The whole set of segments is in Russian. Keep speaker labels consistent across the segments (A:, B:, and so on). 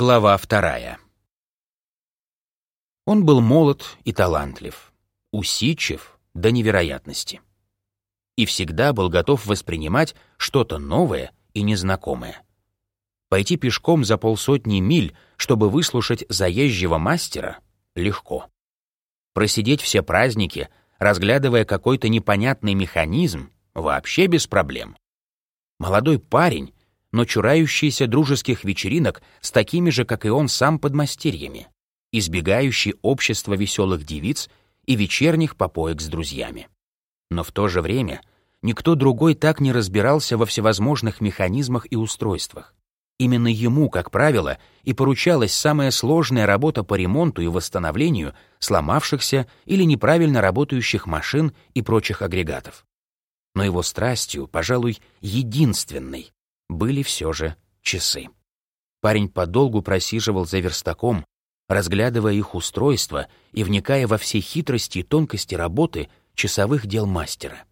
A: Глава вторая. Он был молод и талантлив, усидчив до невероятности. И всегда был готов воспринимать что-то новое и незнакомое. Пойти пешком за полсотни миль, чтобы выслушать заезжего мастера, легко. Просидеть все праздники, разглядывая какой-то непонятный механизм, вообще без проблем. Молодой парень, но чурающийся дружеских вечеринок с такими же, как и он сам, подмастерьями, избегающий общества веселых девиц и вечерних попоек с друзьями. Но в то же время никто другой так не разбирался во всевозможных механизмах и устройствах. Именно ему, как правило, и поручалась самая сложная работа по ремонту и восстановлению сломавшихся или неправильно работающих машин и прочих агрегатов. Но его страстью, пожалуй, единственной, были все же часы. Парень подолгу просиживал за верстаком, разглядывая их устройство и вникая во все хитрости и тонкости работы часовых дел мастера.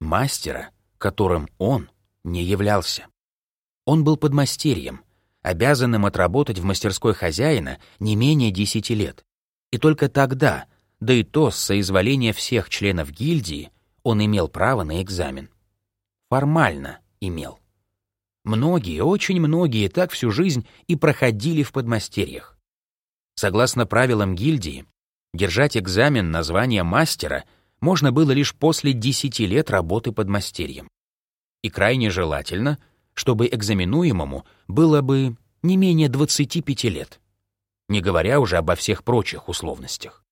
A: Мастера, которым он не являлся. Он был подмастерьем, обязанным отработать в мастерской хозяина не менее десяти лет. И только тогда, да и то с соизволения всех членов гильдии, он имел право на экзамен. Формально имел. Многие, очень многие так всю жизнь и проходили в подмастерьях. Согласно правилам гильдии, держать экзамен на звание мастера можно было лишь после 10 лет работы подмастерьем. И крайне желательно, чтобы экзаменуемому было бы не менее 25 лет, не говоря уже обо всех прочих условностях.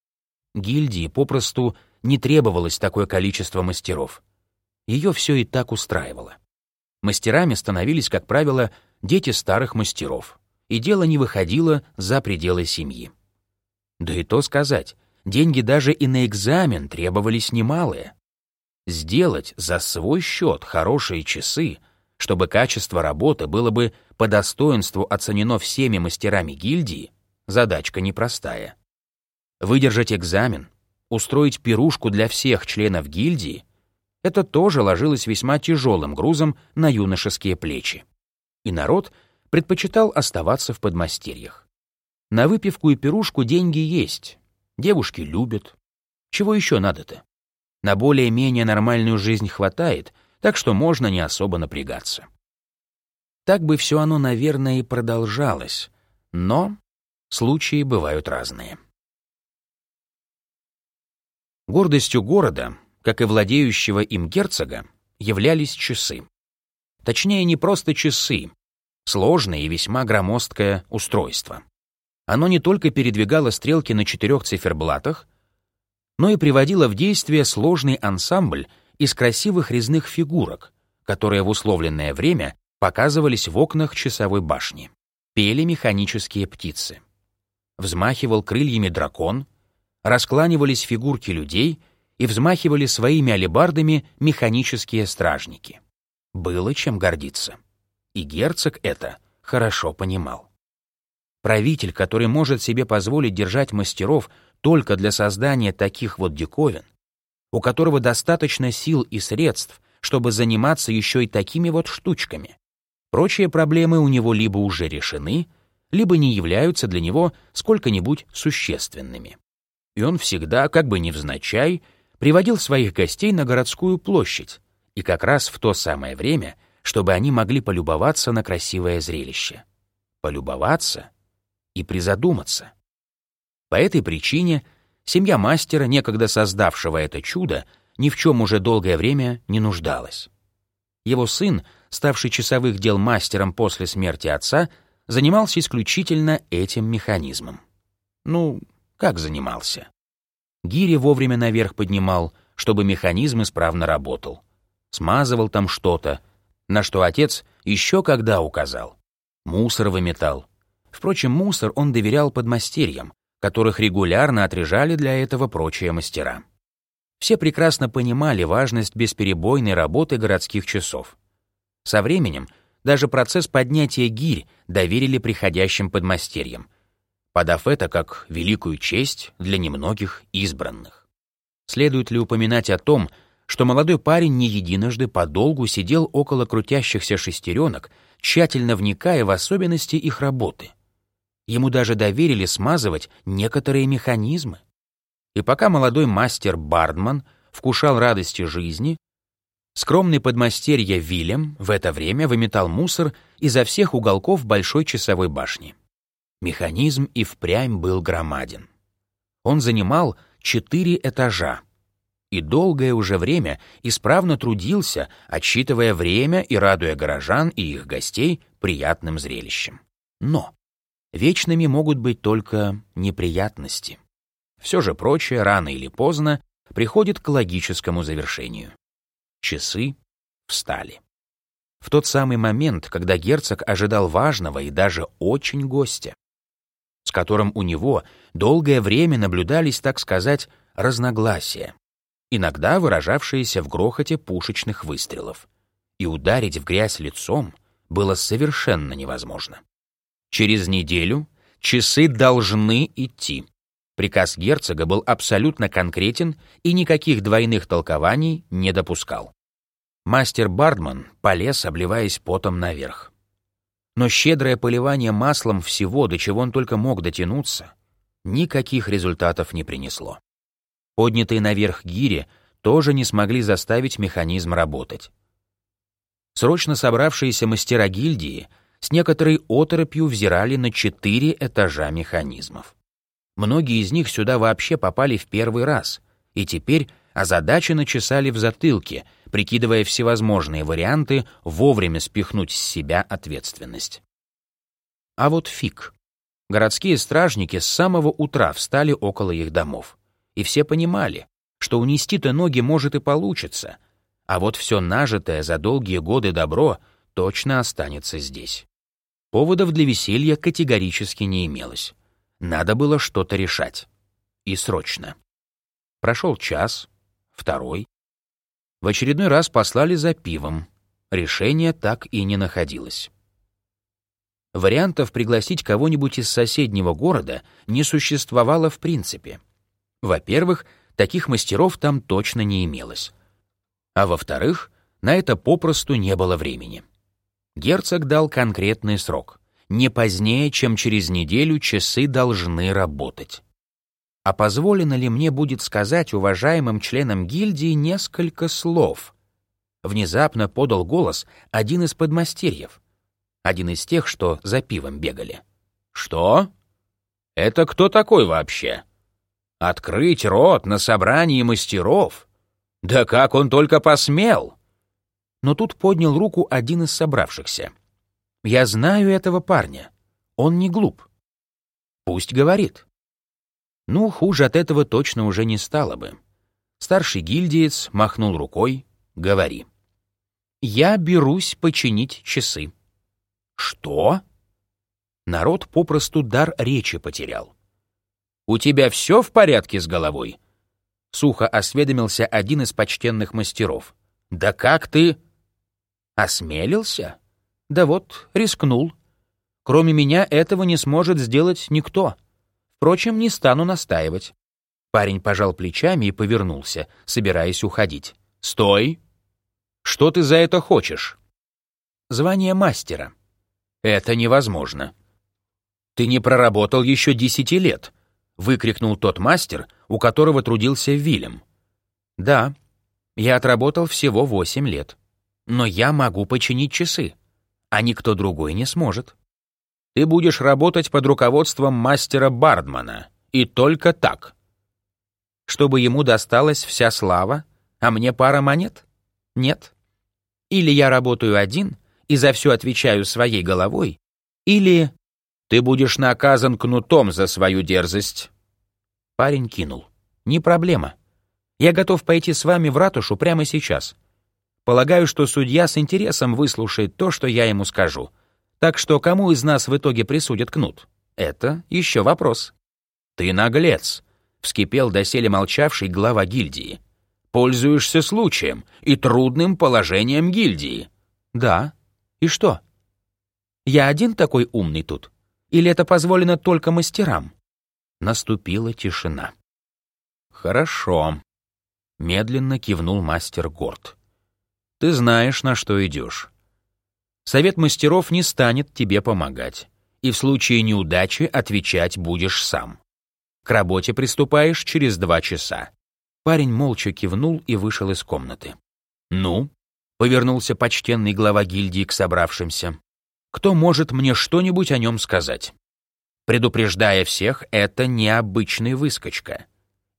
A: Гильдии попросту не требовалось такое количество мастеров. Ее все и так устраивало. Мастерами становились, как правило, дети старых мастеров, и дело не выходило за пределы семьи. Да и то сказать, деньги даже и на экзамен требовались немалые. Сделать за свой счет хорошие часы, чтобы качество работы было бы по достоинству оценено всеми мастерами гильдии, задачка непростая. Выдержать экзамен, устроить пирушку для всех членов гильдии это тоже ложилось весьма тяжелым грузом на юношеские плечи. И народ предпочитал оставаться в подмастерьях. На выпивку и пирушку деньги есть, девушки любят. Чего еще надо-то? На более-менее нормальную жизнь хватает, так что можно не особо напрягаться. Так бы все оно, наверное, и продолжалось, но случаи бывают разные. Гордостью города как и владеющего им герцога, являлись часы. Точнее, не просто часы, сложное и весьма громоздкое устройство. Оно не только передвигало стрелки на четырех циферблатах, но и приводило в действие сложный ансамбль из красивых резных фигурок, которые в условленное время показывались в окнах часовой башни. Пели механические птицы. Взмахивал крыльями дракон, раскланивались фигурки людей и взмахивали своими алебардами механические стражники. Было чем гордиться. И герцог это хорошо понимал. Правитель, который может себе позволить держать мастеров только для создания таких вот диковин, у которого достаточно сил и средств, чтобы заниматься еще и такими вот штучками. Прочие проблемы у него либо уже решены, либо не являются для него сколько-нибудь существенными. И он всегда, как бы невзначай, приводил своих гостей на городскую площадь, и как раз в то самое время, чтобы они могли полюбоваться на красивое зрелище. Полюбоваться и призадуматься. По этой причине семья мастера, некогда создавшего это чудо, ни в чем уже долгое время не нуждалась. Его сын, ставший часовых дел мастером после смерти отца, занимался исключительно этим механизмом. Ну, как занимался? Гири вовремя наверх поднимал, чтобы механизм исправно работал. Смазывал там что-то, на что отец еще когда указал. Мусор выметал. Впрочем, мусор он доверял подмастерьям, которых регулярно отрежали для этого прочие мастера. Все прекрасно понимали важность бесперебойной работы городских часов. Со временем даже процесс поднятия гирь доверили приходящим подмастерьям — подав это как великую честь для немногих избранных. Следует ли упоминать о том, что молодой парень не единожды подолгу сидел около крутящихся шестеренок, тщательно вникая в особенности их работы, Ему даже доверили смазывать некоторые механизмы. И пока молодой мастер Бардман вкушал радости жизни, скромный подмастерье Вильям в это время выметал мусор изо всех уголков большой часовой башни. Механизм и впрямь был громаден. Он занимал четыре этажа и долгое уже время исправно трудился, отсчитывая время и радуя горожан и их гостей приятным зрелищем. Но вечными могут быть только неприятности. Все же прочее рано или поздно приходит к логическому завершению. Часы встали. В тот самый момент, когда герцог ожидал важного и даже очень гостя, с которым у него долгое время наблюдались, так сказать, разногласия, иногда выражавшиеся в грохоте пушечных выстрелов. И ударить в грязь лицом было совершенно невозможно. Через неделю часы должны идти. Приказ герцога был абсолютно конкретен и никаких двойных толкований не допускал. Мастер Бардман полез, обливаясь потом наверх. Но щедрое поливание маслом всего, до чего он только мог дотянуться, никаких результатов не принесло. Поднятые наверх гири тоже не смогли заставить механизм работать. Срочно собравшиеся мастера гильдии с некоторой оторопью взирали на четыре этажа механизмов. Многие из них сюда вообще попали в первый раз, и теперь озадаченно чесали в затылке, прикидывая всевозможные варианты вовремя спихнуть с себя ответственность. А вот фиг. Городские стражники с самого утра встали около их домов. И все понимали, что унести-то ноги может и получится, а вот все нажитое за долгие годы добро точно останется здесь. Поводов для веселья категорически не имелось. Надо было что-то решать. И срочно. Прошел час, второй. В очередной раз послали за пивом. Решение так и не находилось. Вариантов пригласить кого-нибудь из соседнего города не существовало в принципе. Во-первых, таких мастеров там точно не имелось. А во-вторых, на это попросту не было времени. Герцог дал конкретный срок. Не позднее, чем через неделю часы должны работать. А позволено ли мне будет сказать уважаемым членам гильдии несколько слов? Внезапно подал голос один из подмастерьев. Один из тех, что за пивом бегали. «Что? Это кто такой вообще?» Открыть рот на собрании мастеров? Да как он только посмел! Но тут поднял руку один из собравшихся. Я знаю этого парня. Он не глуп. Пусть говорит. Ну, хуже от этого точно уже не стало бы. Старший гильдиец махнул рукой. Говори. Я берусь починить часы. Что? Народ попросту дар речи потерял. «У тебя все в порядке с головой?» Сухо осведомился один из почтенных мастеров. «Да как ты...» «Осмелился?» «Да вот, рискнул. Кроме меня этого не сможет сделать никто. Впрочем, не стану настаивать». Парень пожал плечами и повернулся, собираясь уходить. «Стой! Что ты за это хочешь?» «Звание мастера». «Это невозможно. Ты не проработал еще десяти лет выкрикнул тот мастер, у которого трудился Вильям. Да, я отработал всего восемь лет. Но я могу починить часы, а никто другой не сможет. Ты будешь работать под руководством мастера Бардмана, и только так. Чтобы ему досталась вся слава, а мне пара монет? Нет. Или я работаю один и за все отвечаю своей головой, или ты будешь наказан кнутом за свою дерзость. Парень кинул. Не проблема. Я готов пойти с вами в ратушу прямо сейчас. Полагаю, что судья с интересом выслушает то, что я ему скажу. Так что кому из нас в итоге присудят кнут? Это еще вопрос. Ты наглец, вскипел доселе молчавший глава гильдии. Пользуешься случаем и трудным положением гильдии. Да. И что? Я один такой умный тут? Или это позволено только мастерам?» Наступила тишина. «Хорошо», — медленно кивнул мастер Горд. «Ты знаешь, на что идешь. Совет мастеров не станет тебе помогать, и в случае неудачи отвечать будешь сам. К работе приступаешь через два часа». Парень молча кивнул и вышел из комнаты. «Ну?» — повернулся почтенный глава гильдии к собравшимся. «Кто может мне что-нибудь о нем сказать?» Предупреждая всех, это необычный выскочка.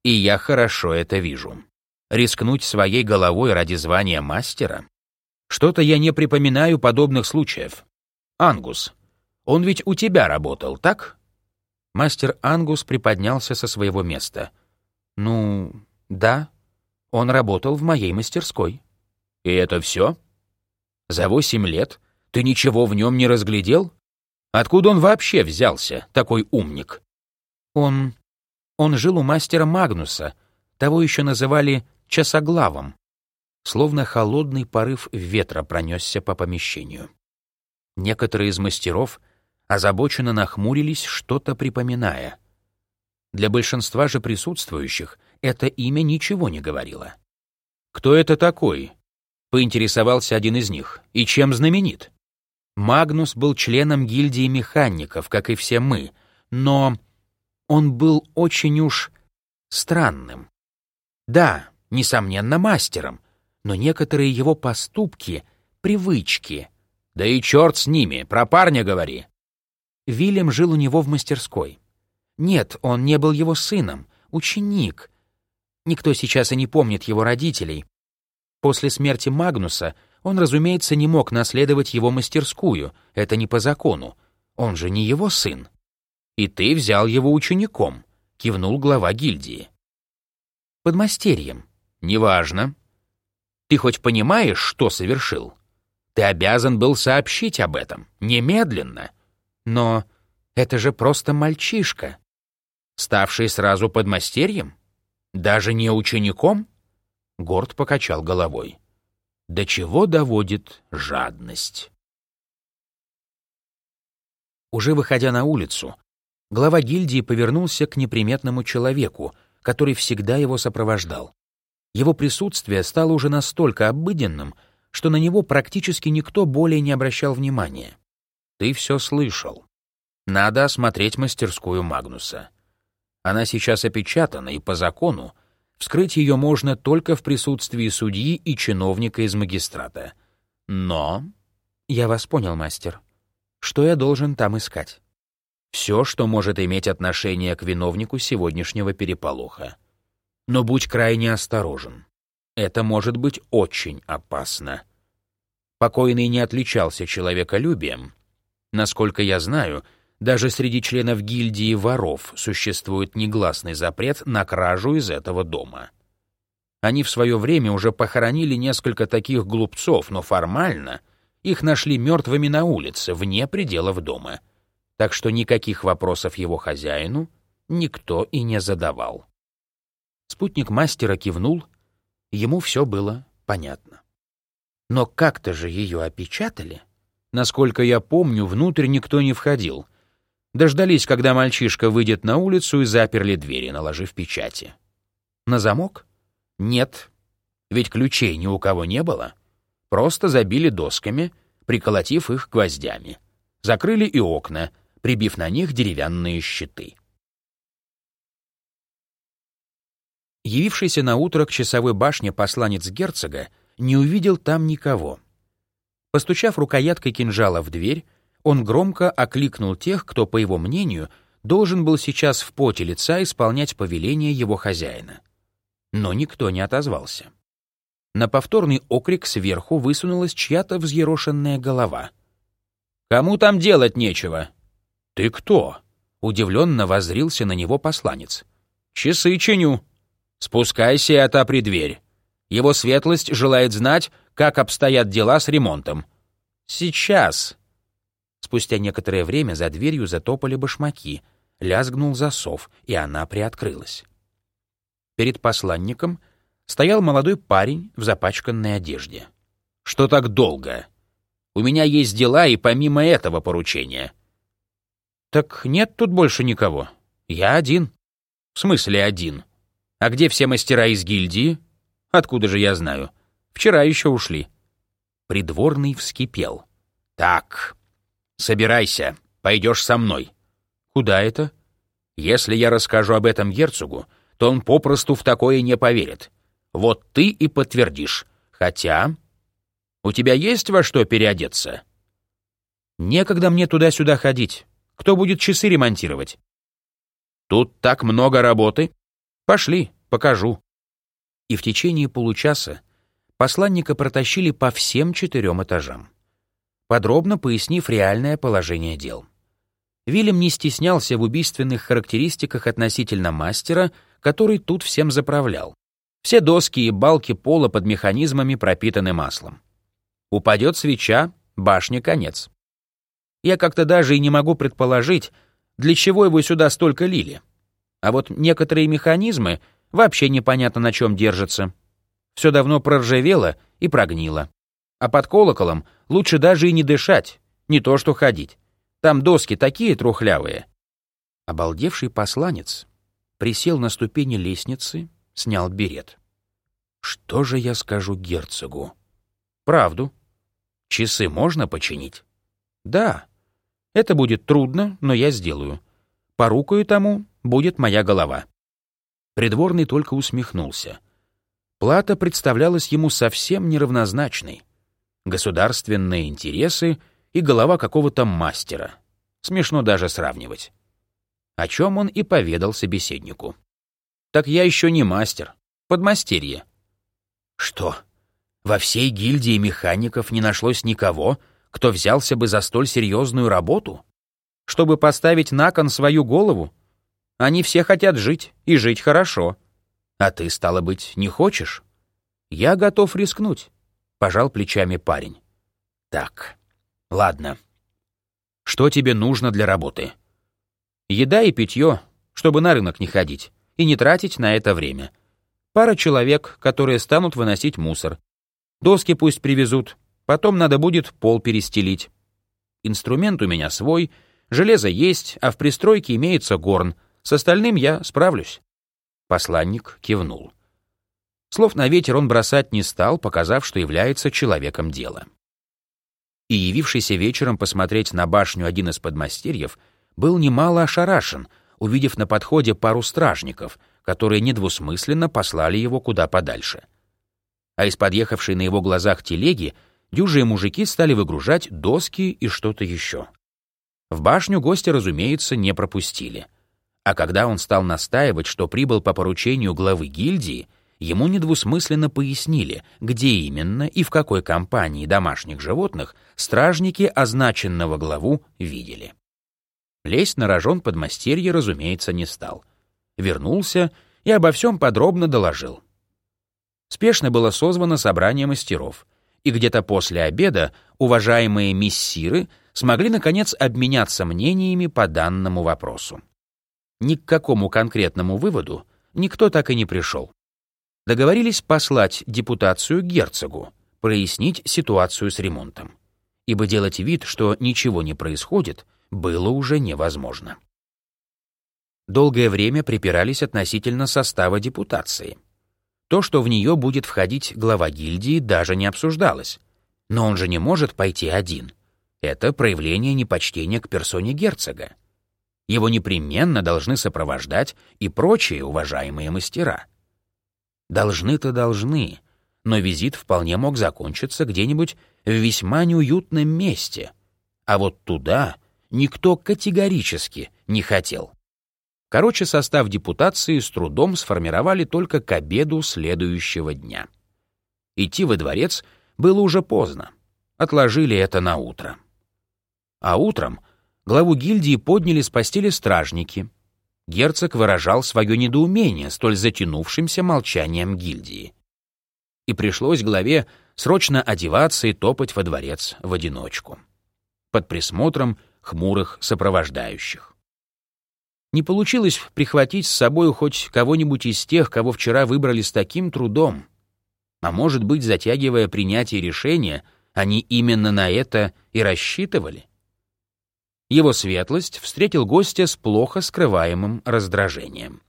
A: И я хорошо это вижу. Рискнуть своей головой ради звания мастера? Что-то я не припоминаю подобных случаев. Ангус, он ведь у тебя работал, так? Мастер Ангус приподнялся со своего места. Ну, да, он работал в моей мастерской. И это все? За восемь лет ты ничего в нем не разглядел? Откуда он вообще взялся, такой умник? Он... он жил у мастера Магнуса, того еще называли часоглавом. Словно холодный порыв ветра пронесся по помещению. Некоторые из мастеров озабоченно нахмурились, что-то припоминая. Для большинства же присутствующих это имя ничего не говорило. «Кто это такой?» — поинтересовался один из них. «И чем знаменит?» Магнус был членом гильдии механиков, как и все мы, но он был очень уж странным. Да, несомненно, мастером, но некоторые его поступки — привычки. Да и черт с ними, про парня говори. Вильям жил у него в мастерской. Нет, он не был его сыном, ученик. Никто сейчас и не помнит его родителей. После смерти Магнуса — он, разумеется, не мог наследовать его мастерскую, это не по закону. Он же не его сын. И ты взял его учеником, кивнул глава гильдии. Подмастерьем. Неважно. Ты хоть понимаешь, что совершил? Ты обязан был сообщить об этом, немедленно. Но это же просто мальчишка, ставший сразу подмастерьем? Даже не учеником? Горд покачал головой. До чего доводит жадность? Уже выходя на улицу, глава гильдии повернулся к неприметному человеку, который всегда его сопровождал. Его присутствие стало уже настолько обыденным, что на него практически никто более не обращал внимания. Ты все слышал. Надо осмотреть мастерскую Магнуса. Она сейчас опечатана, и по закону Вскрыть ее можно только в присутствии судьи и чиновника из магистрата. Но... Я вас понял, мастер. Что я должен там искать? Все, что может иметь отношение к виновнику сегодняшнего переполоха. Но будь крайне осторожен. Это может быть очень опасно. Покойный не отличался человеколюбием. Насколько я знаю, даже среди членов гильдии воров существует негласный запрет на кражу из этого дома. Они в свое время уже похоронили несколько таких глупцов, но формально их нашли мертвыми на улице, вне пределов дома. Так что никаких вопросов его хозяину никто и не задавал. Спутник мастера кивнул, ему все было понятно. Но как-то же ее опечатали. Насколько я помню, внутрь никто не входил, Дождались, когда мальчишка выйдет на улицу и заперли двери, наложив печати. На замок? Нет. Ведь ключей ни у кого не было. Просто забили досками, приколотив их гвоздями. Закрыли и окна, прибив на них деревянные щиты. Явившийся на утро к часовой башне посланец герцога не увидел там никого. Постучав рукояткой кинжала в дверь, он громко окликнул тех, кто, по его мнению, должен был сейчас в поте лица исполнять повеление его хозяина. Но никто не отозвался. На повторный окрик сверху высунулась чья-то взъерошенная голова. «Кому там делать нечего?» «Ты кто?» — удивленно воззрился на него посланец. «Часы чиню. Спускайся и отопри дверь. Его светлость желает знать, как обстоят дела с ремонтом». «Сейчас», Спустя некоторое время за дверью затопали башмаки, лязгнул засов, и она приоткрылась. Перед посланником стоял молодой парень в запачканной одежде. «Что так долго? У меня есть дела и помимо этого поручения». «Так нет тут больше никого. Я один». «В смысле один? А где все мастера из гильдии?» «Откуда же я знаю? Вчера еще ушли». Придворный вскипел. «Так, «Собирайся. пойдешь со мной».
B: «Куда это?»
A: «Если я расскажу об этом герцогу, то он попросту в такое не поверит. Вот ты и подтвердишь. Хотя... У тебя есть во что переодеться?»
B: «Некогда мне туда-сюда ходить. Кто будет часы ремонтировать?»
A: «Тут так много работы.
B: Пошли, покажу». И в течение получаса посланника протащили по всем четырем этажам, подробно пояснив реальное положение дел. Вильям не стеснялся в убийственных характеристиках относительно мастера, который тут всем заправлял. Все доски и балки пола под механизмами пропитаны маслом. Упадет свеча, башне конец. Я как-то даже и не могу предположить, для чего его сюда столько лили. А вот некоторые механизмы вообще непонятно на чем держатся. Все давно проржавело и прогнило. А под колоколом лучше даже и не дышать, не то что ходить. Там доски такие трухлявые. Обалдевший посланец присел на ступени лестницы, снял берет. Что же я скажу герцогу? Правду. Часы можно починить? Да. Это будет трудно, но я сделаю. Порукою тому будет моя голова. Придворный только усмехнулся — Плата представлялась ему совсем неравнозначной. Государственные интересы и голова какого-то мастера. Смешно даже сравнивать. О чем он и поведал собеседнику. «Так я еще не мастер. Подмастерье». «Что? Во всей гильдии механиков не нашлось никого, кто взялся бы за столь серьезную работу? Чтобы поставить на кон свою голову? Они все хотят жить, и жить хорошо. А ты, стало быть, не хочешь? Я готов рискнуть, пожал плечами парень. Так, ладно. Что тебе нужно для работы? Еда и питье, чтобы на рынок не ходить и не тратить на это время. Пара человек, которые станут выносить мусор. Доски пусть привезут, потом надо будет пол перестелить. Инструмент у меня свой, железо есть, а в пристройке имеется горн. С остальным я справлюсь. Посланник кивнул. Слов на ветер он бросать не стал, показав, что является человеком дела. И явившийся вечером посмотреть на башню один из подмастерьев был немало ошарашен, увидев на подходе пару стражников, которые недвусмысленно послали его куда подальше. А из подъехавшей на его глазах телеги дюжие мужики стали выгружать доски и что-то еще. В башню гостя, разумеется, не пропустили — а когда он стал настаивать, что прибыл по поручению главы гильдии, ему недвусмысленно пояснили, где именно и в какой компании домашних животных стражники означенного главу видели. Лезть на рожон подмастерье, разумеется, не стал. Вернулся и обо всем подробно доложил. Спешно было созвано собрание мастеров, и где-то после обеда уважаемые миссиры смогли, наконец, обменяться мнениями по данному вопросу. Ни к какому конкретному выводу никто так и не пришел. Договорились послать депутацию герцогу, прояснить ситуацию с ремонтом. Ибо делать вид, что ничего не происходит, было уже невозможно. Долгое время припирались относительно состава депутации. То, что в нее будет входить глава гильдии, даже не обсуждалось. Но он же не может пойти один. Это проявление непочтения к персоне герцога. Его непременно должны сопровождать и прочие уважаемые мастера. Должны-то должны, но визит вполне мог закончиться где-нибудь в весьма неуютном месте, а вот туда никто категорически не хотел. Короче, состав депутации с трудом сформировали только к обеду следующего дня. Идти во дворец было уже поздно. Отложили это на утро. А утром — главу гильдии подняли с постели стражники. Герцог выражал свое недоумение столь затянувшимся молчанием гильдии. И пришлось главе срочно одеваться и топать во дворец в одиночку. Под присмотром хмурых сопровождающих. Не получилось прихватить с собой хоть кого-нибудь из тех, кого вчера выбрали с таким трудом. А может быть, затягивая принятие решения, они именно на это и рассчитывали? Его светлость встретил гостя с плохо скрываемым раздражением.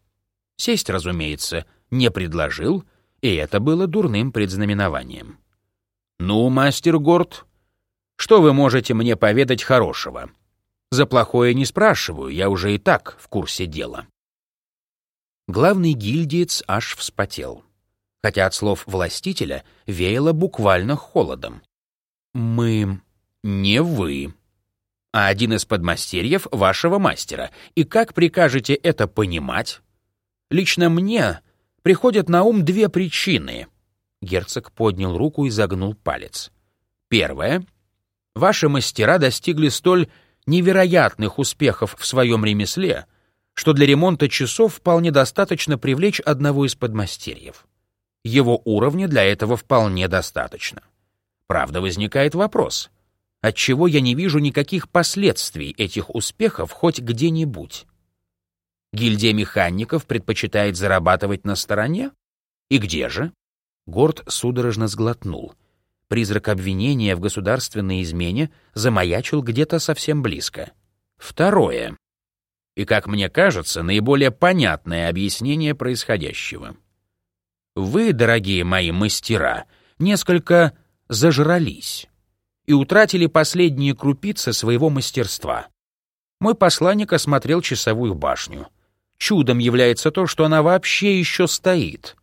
B: Сесть, разумеется, не предложил, и это было дурным предзнаменованием. «Ну, мастер Горд, что вы можете мне поведать хорошего?» За плохое не спрашиваю, я уже и так в курсе дела. Главный гильдиец аж вспотел, хотя от слов властителя веяло буквально холодом. «Мы... не вы, а один из подмастерьев вашего мастера. И как прикажете это понимать? Лично мне приходят на ум две причины». Герцог поднял руку и загнул палец. Первое. Ваши мастера достигли столь невероятных успехов в своем ремесле, что для ремонта часов вполне достаточно привлечь одного из подмастерьев. Его уровня для этого вполне достаточно. Правда, возникает вопрос, отчего я не вижу никаких последствий этих успехов хоть где-нибудь? Гильдия механиков предпочитает зарабатывать на стороне? И где же? Горд судорожно сглотнул. Призрак обвинения в государственной измене замаячил где-то совсем близко. Второе. И, как мне кажется, наиболее понятное объяснение происходящего. Вы, дорогие мои мастера, несколько зажрались и утратили последние крупицы своего мастерства. Мой посланник осмотрел часовую башню. Чудом является то, что она вообще еще стоит —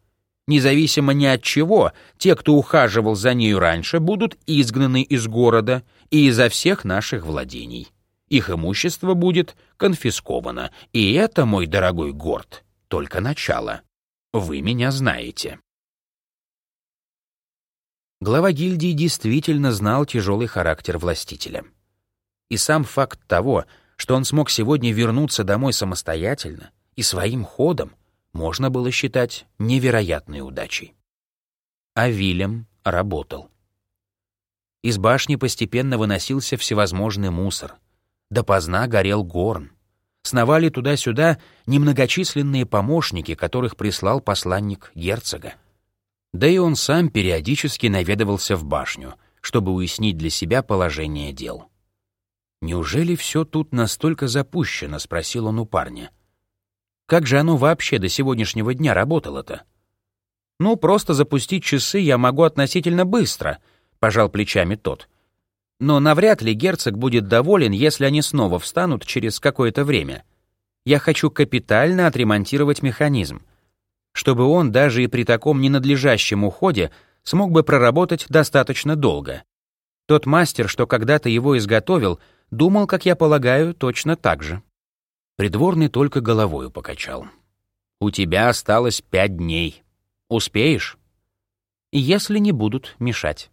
B: Независимо ни от чего, те, кто ухаживал за нею раньше, будут изгнаны из города и изо всех наших владений. Их имущество будет конфисковано, и это, мой дорогой Горд, только начало. Вы меня знаете. Глава гильдии действительно знал тяжелый характер властителя. И сам факт того, что он смог сегодня вернуться домой самостоятельно и своим ходом, можно было считать невероятной удачей. А Вильям работал. Из башни постепенно выносился всевозможный мусор. Допоздна горел горн. Сновали туда-сюда немногочисленные помощники, которых прислал посланник герцога. Да и он сам периодически наведывался в башню, чтобы уяснить для себя положение дел. «Неужели все тут настолько запущено?» — спросил он у парня. Как же оно вообще до сегодняшнего дня работало-то? Ну, просто запустить часы я могу относительно быстро, пожал плечами тот. Но навряд ли герцог будет доволен, если они снова встанут через какое-то время. Я хочу капитально отремонтировать механизм, чтобы он даже и при таком ненадлежащем уходе смог бы проработать достаточно долго. Тот мастер, что когда-то его изготовил, думал, как я полагаю, точно так же. Придворный только головою покачал. «У тебя осталось пять дней. Успеешь?» «Если не будут мешать».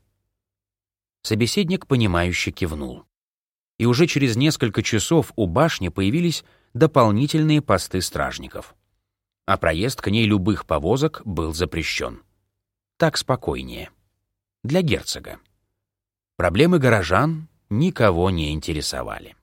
B: Собеседник, понимающе кивнул. И уже через несколько часов у башни появились дополнительные посты стражников. А проезд к ней любых повозок был запрещен. Так спокойнее. Для герцога. Проблемы горожан никого не интересовали.